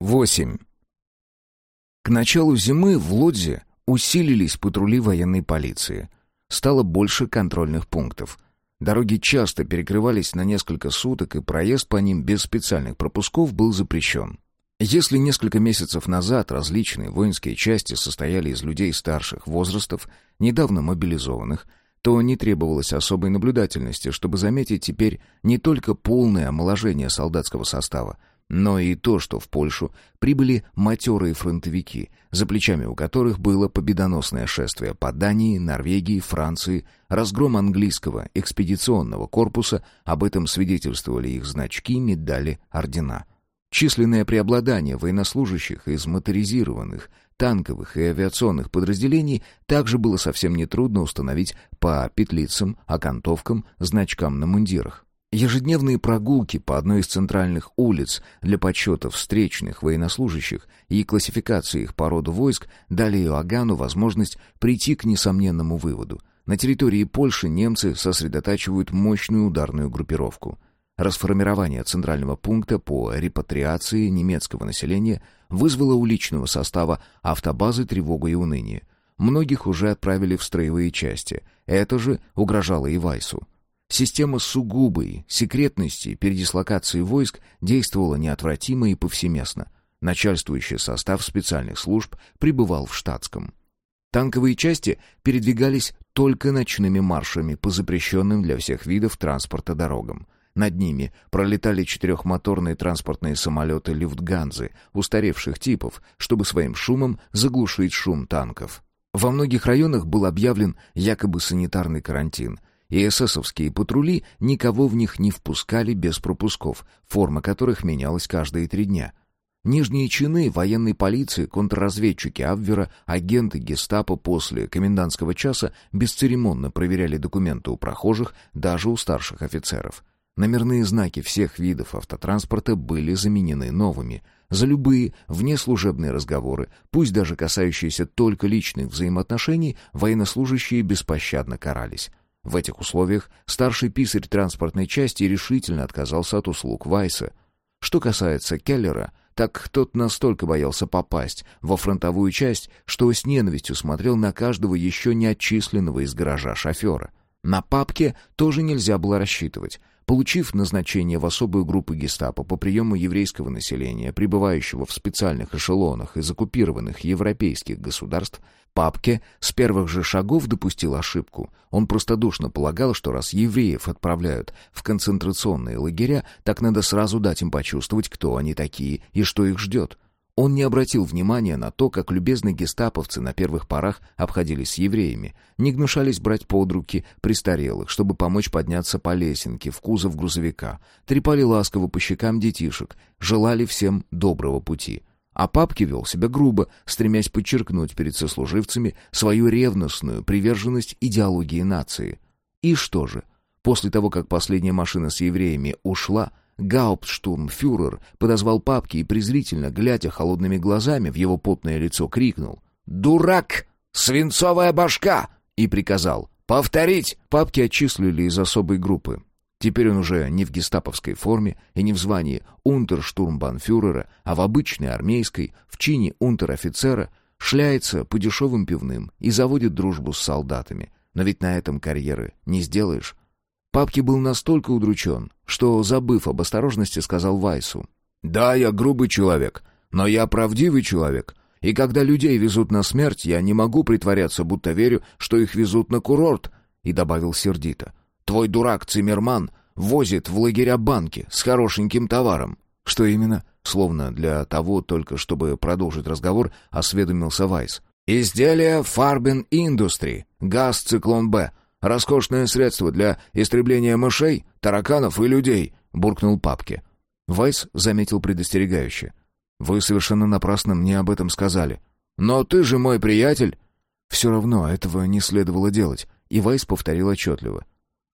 8. К началу зимы в Лодзе усилились патрули военной полиции. Стало больше контрольных пунктов. Дороги часто перекрывались на несколько суток, и проезд по ним без специальных пропусков был запрещен. Если несколько месяцев назад различные воинские части состояли из людей старших возрастов, недавно мобилизованных, то не требовалось особой наблюдательности, чтобы заметить теперь не только полное омоложение солдатского состава, но и то, что в Польшу прибыли матерые фронтовики, за плечами у которых было победоносное шествие по Дании, Норвегии, Франции, разгром английского экспедиционного корпуса, об этом свидетельствовали их значки, медали, ордена. Численное преобладание военнослужащих из моторизированных, танковых и авиационных подразделений также было совсем нетрудно установить по петлицам, окантовкам, значкам на мундирах. Ежедневные прогулки по одной из центральных улиц для подсчета встречных военнослужащих и классификации их по роду войск дали Иоганну возможность прийти к несомненному выводу. На территории Польши немцы сосредотачивают мощную ударную группировку. Расформирование центрального пункта по репатриации немецкого населения вызвало у личного состава автобазы тревогу и уныние. Многих уже отправили в строевые части. Это же угрожало и Вайсу. Система сугубой секретности передислокации войск действовала неотвратимо и повсеместно. Начальствующий состав специальных служб пребывал в штатском. Танковые части передвигались только ночными маршами по запрещенным для всех видов транспорта дорогам. Над ними пролетали четырехмоторные транспортные самолеты «Люфтганзы» устаревших типов, чтобы своим шумом заглушить шум танков. Во многих районах был объявлен якобы санитарный карантин, и эсэсовские патрули никого в них не впускали без пропусков, форма которых менялась каждые три дня. Нижние чины военной полиции, контрразведчики Абвера, агенты гестапо после комендантского часа бесцеремонно проверяли документы у прохожих, даже у старших офицеров. Номерные знаки всех видов автотранспорта были заменены новыми. За любые внеслужебные разговоры, пусть даже касающиеся только личных взаимоотношений, военнослужащие беспощадно карались. В этих условиях старший писарь транспортной части решительно отказался от услуг Вайса. Что касается Келлера, так тот настолько боялся попасть во фронтовую часть, что с ненавистью смотрел на каждого еще не отчисленного из гаража шофера. На папке тоже нельзя было рассчитывать. Получив назначение в особую группу гестапо по приему еврейского населения, пребывающего в специальных эшелонах из оккупированных европейских государств, Папке с первых же шагов допустил ошибку. Он простодушно полагал, что раз евреев отправляют в концентрационные лагеря, так надо сразу дать им почувствовать, кто они такие и что их ждет. Он не обратил внимания на то, как любезные гестаповцы на первых порах обходились с евреями, не гнушались брать под руки престарелых, чтобы помочь подняться по лесенке в кузов грузовика, трепали ласково по щекам детишек, желали всем доброго пути. А папки вел себя грубо, стремясь подчеркнуть перед сослуживцами свою ревностную приверженность идеологии нации. И что же? После того, как последняя машина с евреями ушла, Гауптштурмфюрер подозвал папки и презрительно, глядя холодными глазами в его потное лицо, крикнул «Дурак! Свинцовая башка!» и приказал «Повторить!» Папки отчислили из особой группы. Теперь он уже не в гестаповской форме и не в звании унтерштурмбанфюрера, а в обычной армейской, в чине унтер-офицера, шляется по дешевым пивным и заводит дружбу с солдатами. Но ведь на этом карьеры не сделаешь. Папки был настолько удручен, что, забыв об осторожности, сказал Вайсу. «Да, я грубый человек, но я правдивый человек, и когда людей везут на смерть, я не могу притворяться, будто верю, что их везут на курорт», и добавил сердито. «Твой дурак Циммерман возит в лагеря банки с хорошеньким товаром». «Что именно?» Словно для того, только чтобы продолжить разговор, осведомился Вайс. «Изделия Фарбен Индустри, газ Циклон Б, Роскошное средство для истребления мышей, тараканов и людей», — буркнул папке. Вайс заметил предостерегающе. «Вы совершенно напрасно мне об этом сказали». «Но ты же мой приятель!» Все равно этого не следовало делать, и Вайс повторил отчетливо.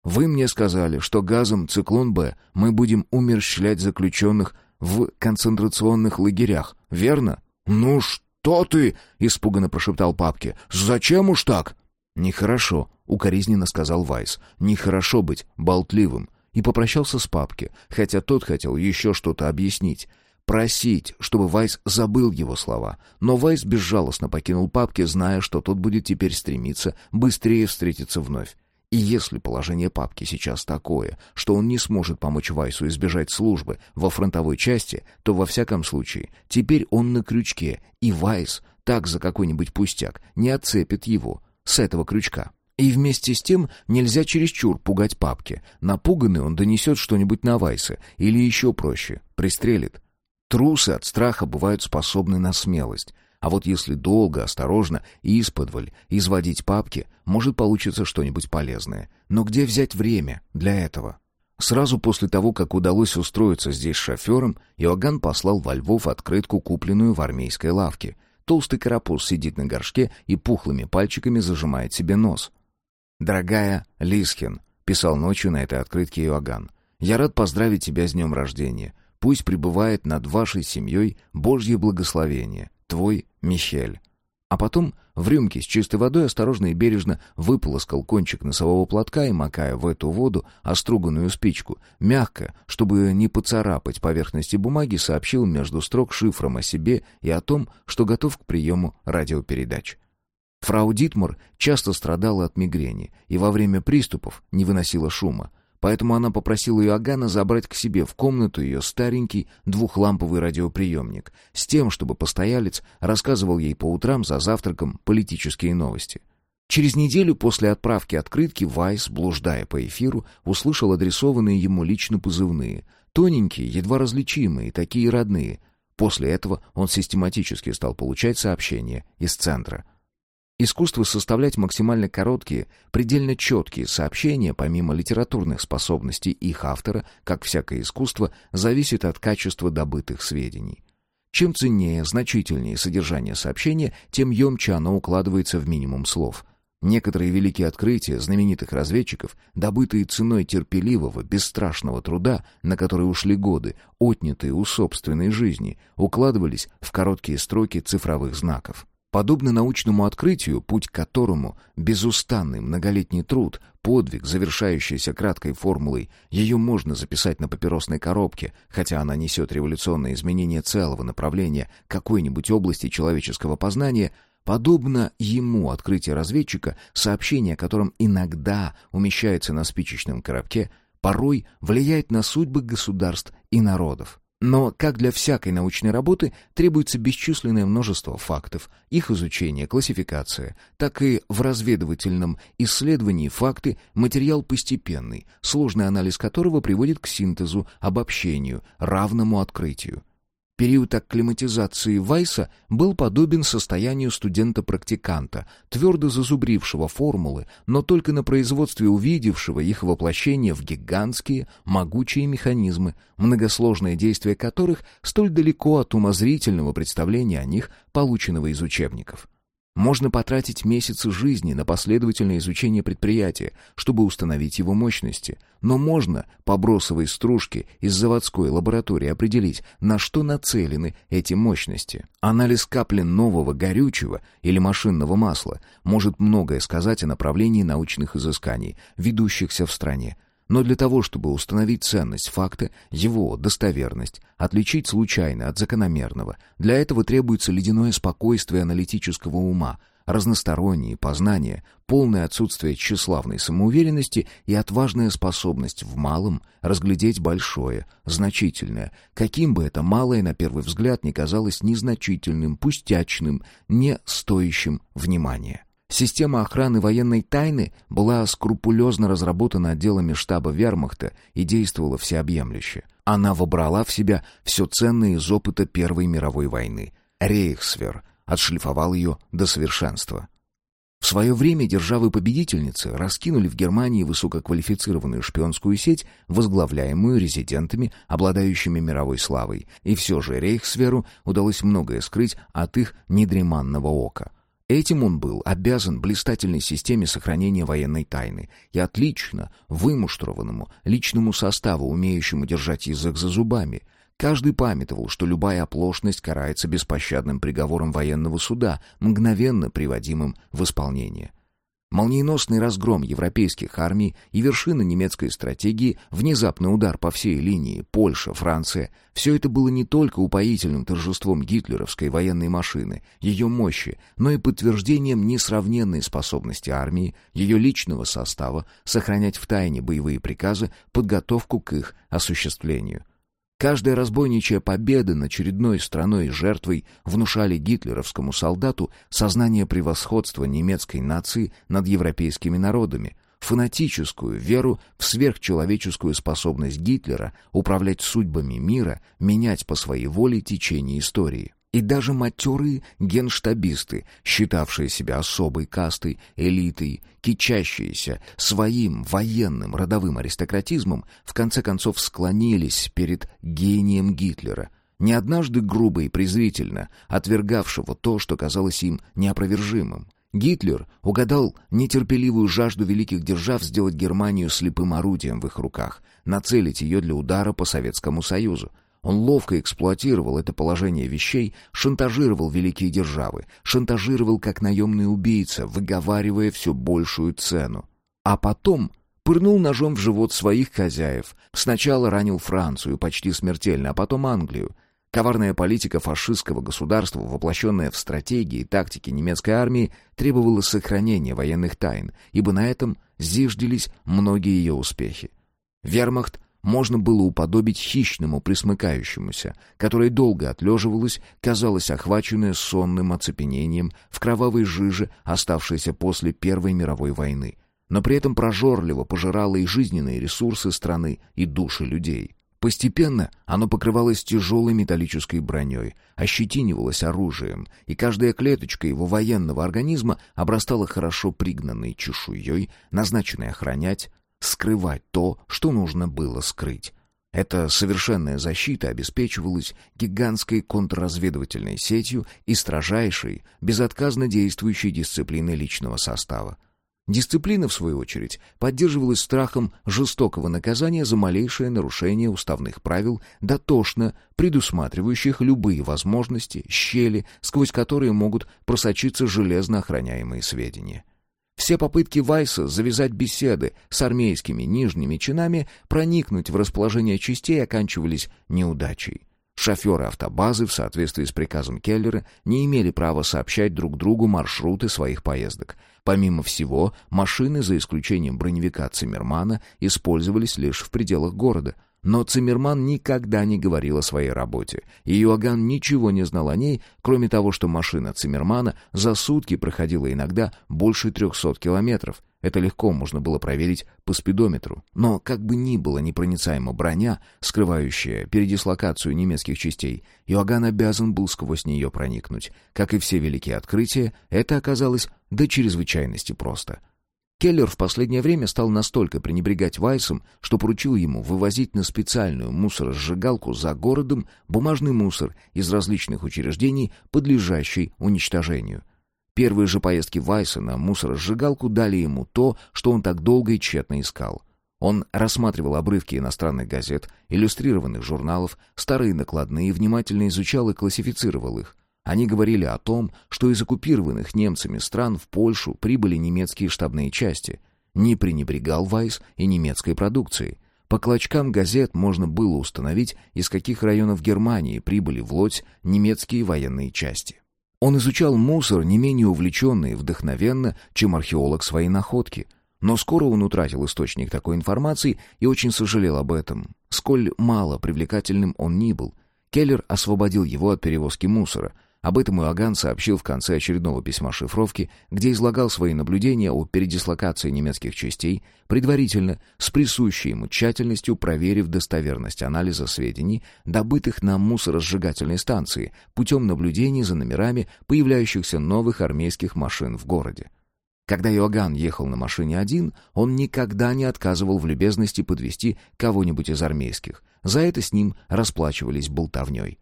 «Вы мне сказали, что газом «Циклон-Б» мы будем умерщвлять заключенных в концентрационных лагерях, верно?» «Ну что ты?» — испуганно прошептал папке. «Зачем уж так?» «Нехорошо», — укоризненно сказал Вайс. «Нехорошо быть болтливым». И попрощался с папки, хотя тот хотел еще что-то объяснить. просить, чтобы Вайс забыл его слова. Но Вайс безжалостно покинул папки, зная, что тот будет теперь стремиться быстрее встретиться вновь. И если положение папки сейчас такое, что он не сможет помочь Вайсу избежать службы во фронтовой части, то во всяком случае теперь он на крючке, и Вайс так за какой-нибудь пустяк не отцепит его с этого крючка. И вместе с тем нельзя чересчур пугать папки. Напуганный он донесет что-нибудь на Вайса, или еще проще, пристрелит. Трусы от страха бывают способны на смелость. А вот если долго, осторожно и исподволь изводить папки, может получиться что-нибудь полезное. Но где взять время для этого? Сразу после того, как удалось устроиться здесь шофером, Иоганн послал во Львов открытку, купленную в армейской лавке. Толстый карапуз сидит на горшке и пухлыми пальчиками зажимает себе нос. «Дорогая Лискин», — писал ночью на этой открытке Иоганн, — «я рад поздравить тебя с днем рождения. Пусть пребывает над вашей семьей Божье благословение. Твой Михель. А потом в рюмке с чистой водой осторожно и бережно выполоскал кончик носового платка и, макая в эту воду оструганную спичку, мягко, чтобы не поцарапать поверхности бумаги, сообщил между строк шифром о себе и о том, что готов к приему радиопередач. Фрау Дитмар часто страдала от мигрени и во время приступов не выносила шума, Поэтому она попросила Иоганна забрать к себе в комнату ее старенький двухламповый радиоприемник, с тем, чтобы постоялец рассказывал ей по утрам за завтраком политические новости. Через неделю после отправки открытки Вайс, блуждая по эфиру, услышал адресованные ему лично позывные. Тоненькие, едва различимые, такие родные. После этого он систематически стал получать сообщения из центра — Искусство составлять максимально короткие, предельно четкие сообщения, помимо литературных способностей их автора, как всякое искусство, зависит от качества добытых сведений. Чем ценнее, значительнее содержание сообщения, тем емче оно укладывается в минимум слов. Некоторые великие открытия знаменитых разведчиков, добытые ценой терпеливого, бесстрашного труда, на который ушли годы, отнятые у собственной жизни, укладывались в короткие строки цифровых знаков. Подобно научному открытию, путь к которому — безустанный многолетний труд, подвиг, завершающийся краткой формулой, ее можно записать на папиросной коробке, хотя она несет революционное изменение целого направления какой-нибудь области человеческого познания — Подобно ему открытие разведчика, сообщение о котором иногда умещается на спичечном коробке, порой влияет на судьбы государств и народов. Но, как для всякой научной работы, требуется бесчисленное множество фактов, их изучение, классификация, так и в разведывательном исследовании факты – материал постепенный, сложный анализ которого приводит к синтезу, обобщению, равному открытию. Период акклиматизации Вайса был подобен состоянию студента-практиканта, твердо зазубрившего формулы, но только на производстве увидевшего их воплощение в гигантские, могучие механизмы, многосложное действие которых столь далеко от умозрительного представления о них, полученного из учебников. Можно потратить месяцы жизни на последовательное изучение предприятия, чтобы установить его мощности. Но можно по бросовой стружке из заводской лаборатории определить, на что нацелены эти мощности. Анализ капли нового горючего или машинного масла может многое сказать о направлении научных изысканий, ведущихся в стране. Но для того, чтобы установить ценность факта, его достоверность, отличить случайно от закономерного, для этого требуется ледяное спокойствие аналитического ума, разносторонние познания, полное отсутствие тщеславной самоуверенности и отважная способность в малом разглядеть большое, значительное, каким бы это малое на первый взгляд ни казалось незначительным, пустячным, не стоящим внимания. Система охраны военной тайны была скрупулезно разработана отделами штаба вермахта и действовала всеобъемлюще. Она вобрала в себя все ценное из опыта Первой мировой войны. Рейхсвер отшлифовал ее до совершенства. В свое время державы-победительницы раскинули в Германии высококвалифицированную шпионскую сеть, возглавляемую резидентами, обладающими мировой славой, и все же Рейхсверу удалось многое скрыть от их недреманного ока. Этим он был обязан блистательной системе сохранения военной тайны и отлично вымуштрованному личному составу, умеющему держать язык за зубами. Каждый памятовал, что любая оплошность карается беспощадным приговором военного суда, мгновенно приводимым в исполнение. Молниеносный разгром европейских армий и вершина немецкой стратегии, внезапный удар по всей линии Польша, Франция — все это было не только упоительным торжеством гитлеровской военной машины, ее мощи, но и подтверждением несравненной способности армии, ее личного состава сохранять в тайне боевые приказы, подготовку к их осуществлению — Каждая разбойничья победа над очередной страной и жертвой внушали гитлеровскому солдату сознание превосходства немецкой нации над европейскими народами, фанатическую веру в сверхчеловеческую способность Гитлера управлять судьбами мира, менять по своей воле течение истории. И даже матерые генштабисты, считавшие себя особой кастой, элитой, кичащиеся своим военным родовым аристократизмом, в конце концов склонились перед гением Гитлера, не однажды грубо и презрительно отвергавшего то, что казалось им неопровержимым. Гитлер угадал нетерпеливую жажду великих держав сделать Германию слепым орудием в их руках, нацелить ее для удара по Советскому Союзу. Он ловко эксплуатировал это положение вещей, шантажировал великие державы, шантажировал как наемный убийца, выговаривая все большую цену. А потом пырнул ножом в живот своих хозяев. Сначала ранил Францию почти смертельно, а потом Англию. Коварная политика фашистского государства, воплощенная в стратегии и тактике немецкой армии, требовала сохранения военных тайн, ибо на этом зиждились многие ее успехи. Вермахт можно было уподобить хищному присмыкающемуся, которое долго отлеживалось, казалось охваченное сонным оцепенением в кровавой жиже, оставшейся после Первой мировой войны, но при этом прожорливо пожирало и жизненные ресурсы страны, и души людей. Постепенно оно покрывалось тяжелой металлической броней, ощетинивалось оружием, и каждая клеточка его военного организма обрастала хорошо пригнанной чешуей, назначенной охранять, скрывать то, что нужно было скрыть. Эта совершенная защита обеспечивалась гигантской контрразведывательной сетью и строжайшей, безотказно действующей дисциплиной личного состава. Дисциплина, в свою очередь, поддерживалась страхом жестокого наказания за малейшее нарушение уставных правил, дотошно предусматривающих любые возможности, щели, сквозь которые могут просочиться железно охраняемые сведения. Все попытки Вайса завязать беседы с армейскими нижними чинами, проникнуть в расположение частей оканчивались неудачей. Шоферы автобазы, в соответствии с приказом Келлера, не имели права сообщать друг другу маршруты своих поездок. Помимо всего, машины, за исключением броневика Циммермана, использовались лишь в пределах города — но Циммерман никогда не говорил о своей работе, и Иоганн ничего не знал о ней, кроме того, что машина Циммермана за сутки проходила иногда больше трехсот километров. Это легко можно было проверить по спидометру. Но как бы ни было непроницаема броня, скрывающая передислокацию немецких частей, Иоганн обязан был сквозь нее проникнуть. Как и все великие открытия, это оказалось до чрезвычайности просто — Келлер в последнее время стал настолько пренебрегать Вайсом, что поручил ему вывозить на специальную мусоросжигалку за городом бумажный мусор из различных учреждений, подлежащий уничтожению. Первые же поездки Вайса на мусоросжигалку дали ему то, что он так долго и тщетно искал. Он рассматривал обрывки иностранных газет, иллюстрированных журналов, старые накладные, внимательно изучал и классифицировал их. Они говорили о том, что из оккупированных немцами стран в Польшу прибыли немецкие штабные части. Не пренебрегал Вайс и немецкой продукцией. По клочкам газет можно было установить, из каких районов Германии прибыли в Лодзь немецкие военные части. Он изучал мусор не менее увлеченно и вдохновенно, чем археолог своей находки. Но скоро он утратил источник такой информации и очень сожалел об этом. Сколь мало привлекательным он ни был, Келлер освободил его от перевозки мусора, об этом Иоганн сообщил в конце очередного письма шифровки, где излагал свои наблюдения о передислокации немецких частей, предварительно, с присущей ему тщательностью проверив достоверность анализа сведений, добытых на мусоросжигательной станции, путем наблюдений за номерами появляющихся новых армейских машин в городе. Когда Иоганн ехал на машине один, он никогда не отказывал в любезности подвести кого-нибудь из армейских. За это с ним расплачивались болтовней.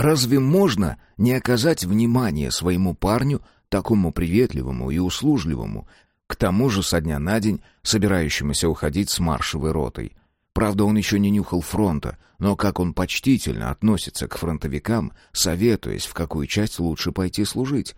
Разве можно не оказать внимания своему парню, такому приветливому и услужливому, к тому же со дня на день собирающемуся уходить с маршевой ротой? Правда, он еще не нюхал фронта, но как он почтительно относится к фронтовикам, советуясь, в какую часть лучше пойти служить.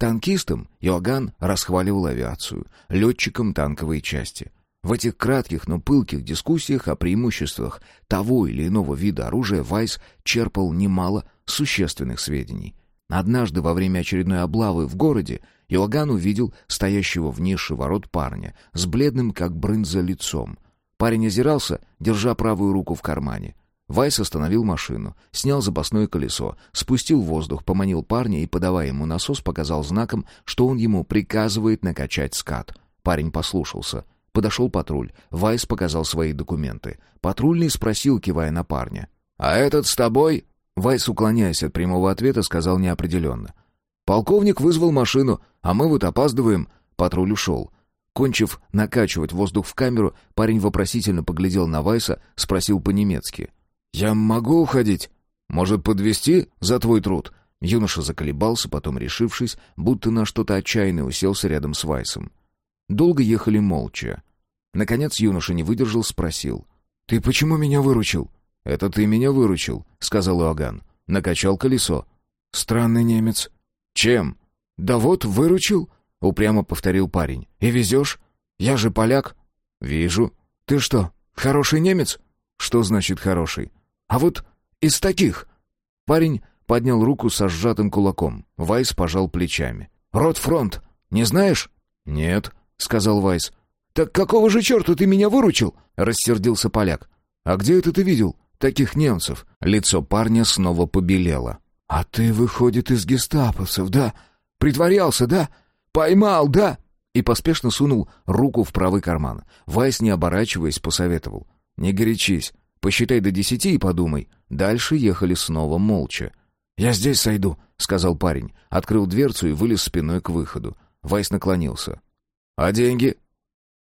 Танкистам Иоганн расхваливал авиацию, летчикам танковые части. В этих кратких, но пылких дискуссиях о преимуществах того или иного вида оружия Вайс черпал немало существенных сведений. Однажды во время очередной облавы в городе Иоганн увидел стоящего в нише ворот парня с бледным, как брынза, лицом. Парень озирался, держа правую руку в кармане. Вайс остановил машину, снял запасное колесо, спустил воздух, поманил парня и, подавая ему насос, показал знаком, что он ему приказывает накачать скат. Парень послушался. Подошел патруль. Вайс показал свои документы. Патрульный спросил, кивая на парня. «А этот с тобой?» Вайс, уклоняясь от прямого ответа, сказал неопределенно. «Полковник вызвал машину, а мы вот опаздываем». Патруль ушел. Кончив накачивать воздух в камеру, парень вопросительно поглядел на Вайса, спросил по-немецки. «Я могу уходить? Может, подвести за твой труд?» Юноша заколебался, потом, решившись, будто на что-то отчаянное, уселся рядом с Вайсом. Долго ехали молча. Наконец юноша не выдержал, спросил. «Ты почему меня выручил?» «Это ты меня выручил», — сказал Иоганн. Накачал колесо. «Странный немец». «Чем?» «Да вот, выручил», — упрямо повторил парень. «И везешь? Я же поляк». «Вижу». «Ты что, хороший немец?» «Что значит хороший?» А вот из таких...» Парень поднял руку со сжатым кулаком. Вайс пожал плечами. «Ротфронт, не знаешь?» «Нет», — сказал Вайс. «Так какого же черта ты меня выручил?» — рассердился поляк. «А где это ты видел таких немцев?» Лицо парня снова побелело. «А ты, выходит, из гестаповцев, да? Притворялся, да? Поймал, да?» И поспешно сунул руку в правый карман. Вайс, не оборачиваясь, посоветовал. «Не горячись. Посчитай до десяти и подумай. Дальше ехали снова молча. «Я здесь сойду», — сказал парень. Открыл дверцу и вылез спиной к выходу. Вайс наклонился. «А деньги?»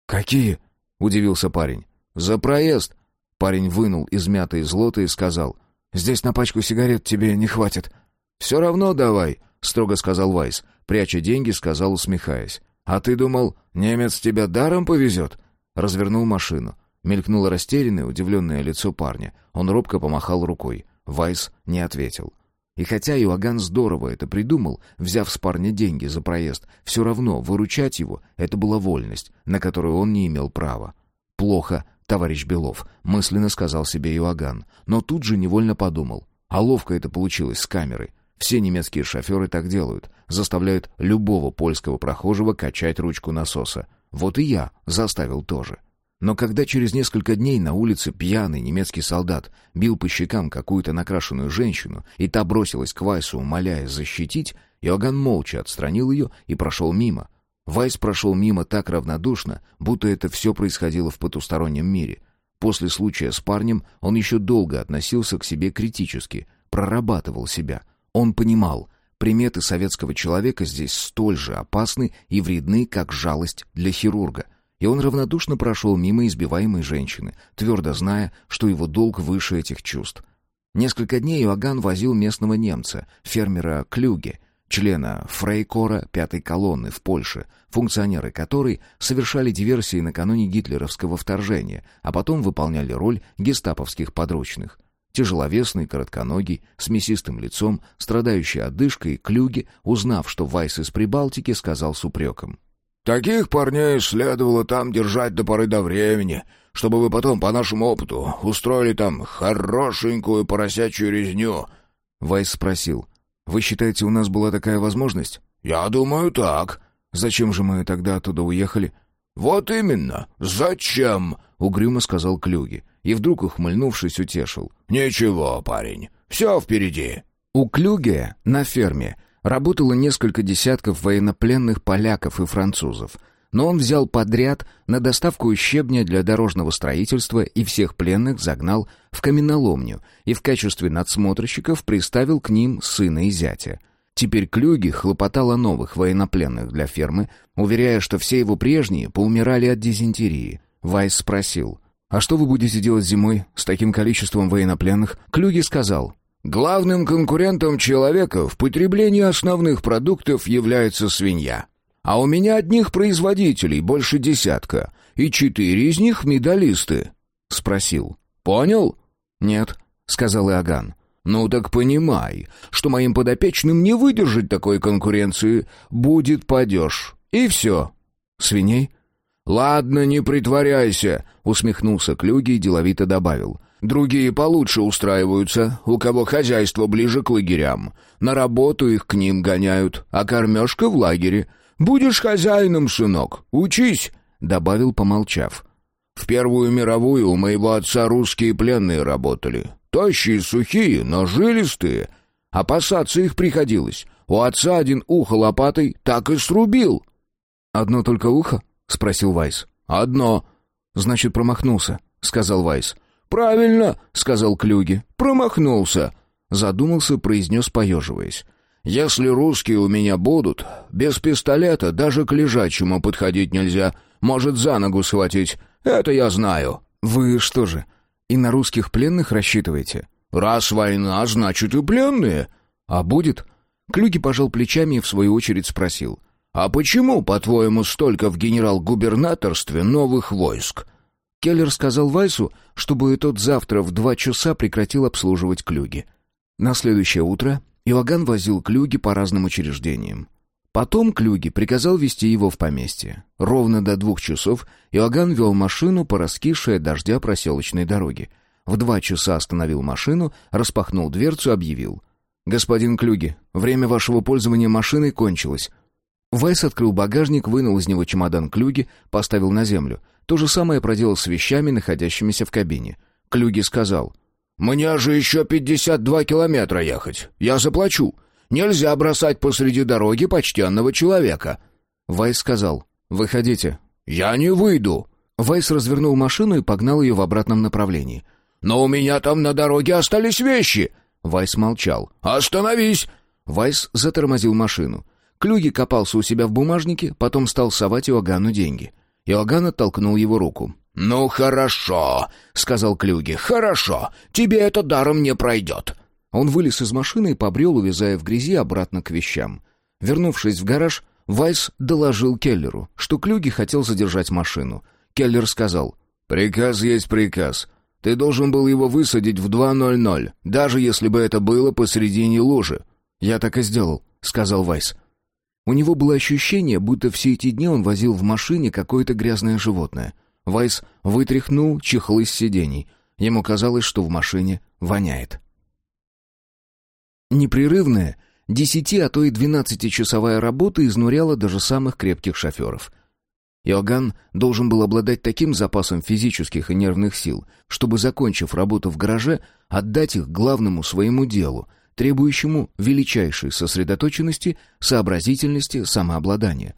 «Какие?» — удивился парень. «За проезд». Парень вынул измятые злоты и сказал. «Здесь на пачку сигарет тебе не хватит». «Все равно давай», — строго сказал Вайс. Пряча деньги, сказал, усмехаясь. «А ты думал, немец тебя даром повезет?» Развернул машину. Мелькнуло растерянное, удивленное лицо парня. Он робко помахал рукой. Вайс не ответил. И хотя Иоганн здорово это придумал, взяв с парня деньги за проезд, все равно выручать его — это была вольность, на которую он не имел права. «Плохо, товарищ Белов», — мысленно сказал себе Иоганн, но тут же невольно подумал. А ловко это получилось с камерой. Все немецкие шоферы так делают, заставляют любого польского прохожего качать ручку насоса. Вот и я заставил тоже. Но когда через несколько дней на улице пьяный немецкий солдат бил по щекам какую-то накрашенную женщину, и та бросилась к Вайсу, умоляя защитить, Иоганн молча отстранил ее и прошел мимо. Вайс прошел мимо так равнодушно, будто это все происходило в потустороннем мире. После случая с парнем он еще долго относился к себе критически, прорабатывал себя. Он понимал, приметы советского человека здесь столь же опасны и вредны, как жалость для хирурга — и он равнодушно прошел мимо избиваемой женщины, твердо зная, что его долг выше этих чувств. Несколько дней Иоганн возил местного немца, фермера Клюге, члена Фрейкора пятой колонны в Польше, функционеры которой совершали диверсии накануне гитлеровского вторжения, а потом выполняли роль гестаповских подручных. Тяжеловесный, коротконогий, с мясистым лицом, страдающий одышкой, Клюге, узнав, что Вайс из Прибалтики, сказал с упреком. Таких парней следовало там держать до поры до времени, чтобы вы потом, по нашему опыту, устроили там хорошенькую поросячью резню». Вайс спросил, «Вы считаете, у нас была такая возможность?» «Я думаю, так». «Зачем же мы тогда оттуда уехали?» «Вот именно. Зачем?» — угрюмо сказал Клюги. И вдруг, ухмыльнувшись, утешил. «Ничего, парень, все впереди». У Клюге на ферме Работало несколько десятков военнопленных поляков и французов, но он взял подряд на доставку щебня для дорожного строительства и всех пленных загнал в каменоломню и в качестве надсмотрщиков приставил к ним сына и зятя. Теперь Клюги хлопотал о новых военнопленных для фермы, уверяя, что все его прежние поумирали от дизентерии. Вайс спросил, «А что вы будете делать зимой с таким количеством военнопленных?» Клюги сказал, Главным конкурентом человека в потреблении основных продуктов является свинья. А у меня одних производителей больше десятка, и четыре из них медалисты. Спросил. Понял? Нет, сказал Иоганн. «Ну так понимай, что моим подопечным не выдержать такой конкуренции. Будет падеж. И все». «Свиней?» «Ладно, не притворяйся», — усмехнулся Клюги и деловито добавил. «Другие получше устраиваются, у кого хозяйство ближе к лагерям. На работу их к ним гоняют, а кормежка в лагере. Будешь хозяином, сынок, учись», — добавил, помолчав. «В Первую мировую у моего отца русские пленные работали. Тощие, сухие, но жилистые. Опасаться их приходилось. У отца один ухо лопатой так и срубил». «Одно только ухо?» — спросил Вайс. «Одно». «Значит, промахнулся», — сказал Вайс. «Правильно», — сказал Клюги. «Промахнулся». Задумался, произнес, поеживаясь. «Если русские у меня будут, без пистолета даже к лежачему подходить нельзя. Может, за ногу схватить. Это я знаю». «Вы что же, и на русских пленных рассчитываете?» «Раз война, значит и пленные». «А будет?» Клюги пожал плечами и в свою очередь спросил. «А почему, по-твоему, столько в генерал-губернаторстве новых войск?» Келлер сказал Вайсу, чтобы тот завтра в два часа прекратил обслуживать Клюги. На следующее утро Иоганн возил Клюги по разным учреждениям. Потом Клюги приказал вести его в поместье. Ровно до двух часов Иоганн вел машину по раскисшей от дождя проселочной дороге. В два часа остановил машину, распахнул дверцу, объявил. «Господин Клюги, время вашего пользования машиной кончилось. Вайс открыл багажник, вынул из него чемодан Клюги, поставил на землю. То же самое проделал с вещами, находящимися в кабине. Клюги сказал. «Мне же еще пятьдесят два километра ехать. Я заплачу. Нельзя бросать посреди дороги почтенного человека». Вайс сказал. «Выходите». «Я не выйду». Вайс развернул машину и погнал ее в обратном направлении. «Но у меня там на дороге остались вещи!» Вайс молчал. «Остановись!» Вайс затормозил машину. Клюги копался у себя в бумажнике, потом стал совать Иоганну деньги. Иоганн оттолкнул его руку. «Ну хорошо», — сказал Клюги, — «хорошо. Тебе это даром не пройдет». Он вылез из машины и побрел, увязая в грязи, обратно к вещам. Вернувшись в гараж, Вайс доложил Келлеру, что Клюги хотел задержать машину. Келлер сказал, «Приказ есть приказ. Ты должен был его высадить в 2.00, даже если бы это было посредине лужи». «Я так и сделал», — сказал Вайс. У него было ощущение, будто все эти дни он возил в машине какое-то грязное животное. Вайс вытряхнул чехлы с сидений. Ему казалось, что в машине воняет. Непрерывная, десяти, а то и двенадцатичасовая работа изнуряла даже самых крепких шоферов. Иоганн должен был обладать таким запасом физических и нервных сил, чтобы, закончив работу в гараже, отдать их главному своему делу — требующему величайшей сосредоточенности, сообразительности, самообладания.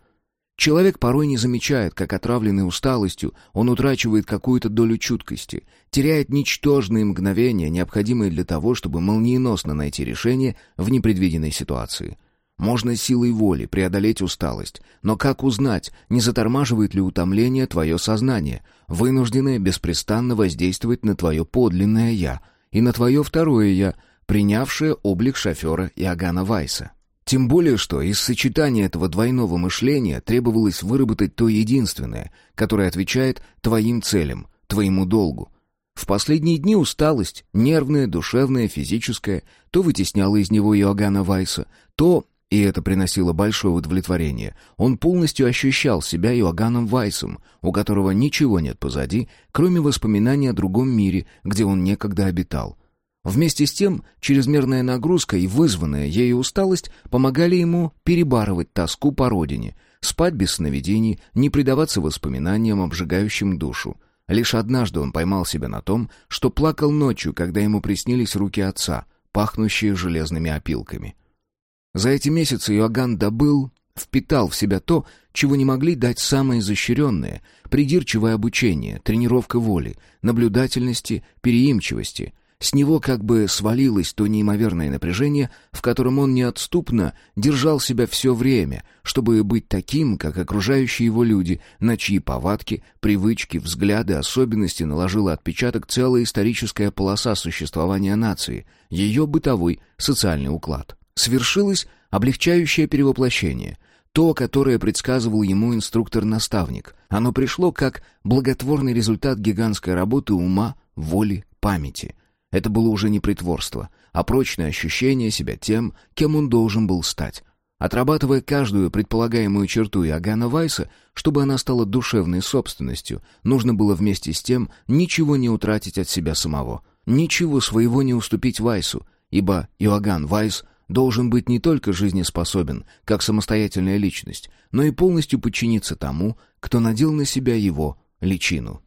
Человек порой не замечает, как отравленный усталостью, он утрачивает какую-то долю чуткости, теряет ничтожные мгновения, необходимые для того, чтобы молниеносно найти решение в непредвиденной ситуации. Можно силой воли преодолеть усталость, но как узнать, не затормаживает ли утомление твое сознание, вынужденное беспрестанно воздействовать на твое подлинное «я» и на твое второе «я», принявшее облик шофера Иоганна Вайса. Тем более, что из сочетания этого двойного мышления требовалось выработать то единственное, которое отвечает твоим целям, твоему долгу. В последние дни усталость, нервная, душевная, физическая, то вытесняла из него Иоганна Вайса, то, и это приносило большое удовлетворение, он полностью ощущал себя Иоганном Вайсом, у которого ничего нет позади, кроме воспоминаний о другом мире, где он некогда обитал, Вместе с тем, чрезмерная нагрузка и вызванная ею усталость помогали ему перебарывать тоску по родине, спать без сновидений, не предаваться воспоминаниям, обжигающим душу. Лишь однажды он поймал себя на том, что плакал ночью, когда ему приснились руки отца, пахнущие железными опилками. За эти месяцы Иоганн добыл, впитал в себя то, чего не могли дать самые изощренные, придирчивое обучение, тренировка воли, наблюдательности, переимчивости — с него как бы свалилось то неимоверное напряжение, в котором он неотступно держал себя все время, чтобы быть таким, как окружающие его люди, на чьи повадки, привычки, взгляды, особенности наложила отпечаток целая историческая полоса существования нации, ее бытовой социальный уклад. Свершилось облегчающее перевоплощение — то, которое предсказывал ему инструктор-наставник. Оно пришло как благотворный результат гигантской работы ума, воли, памяти. Это было уже не притворство, а прочное ощущение себя тем, кем он должен был стать. Отрабатывая каждую предполагаемую черту Иоганна Вайса, чтобы она стала душевной собственностью, нужно было вместе с тем ничего не утратить от себя самого, ничего своего не уступить Вайсу, ибо Иоганн Вайс должен быть не только жизнеспособен, как самостоятельная личность, но и полностью подчиниться тому, кто надел на себя его личину.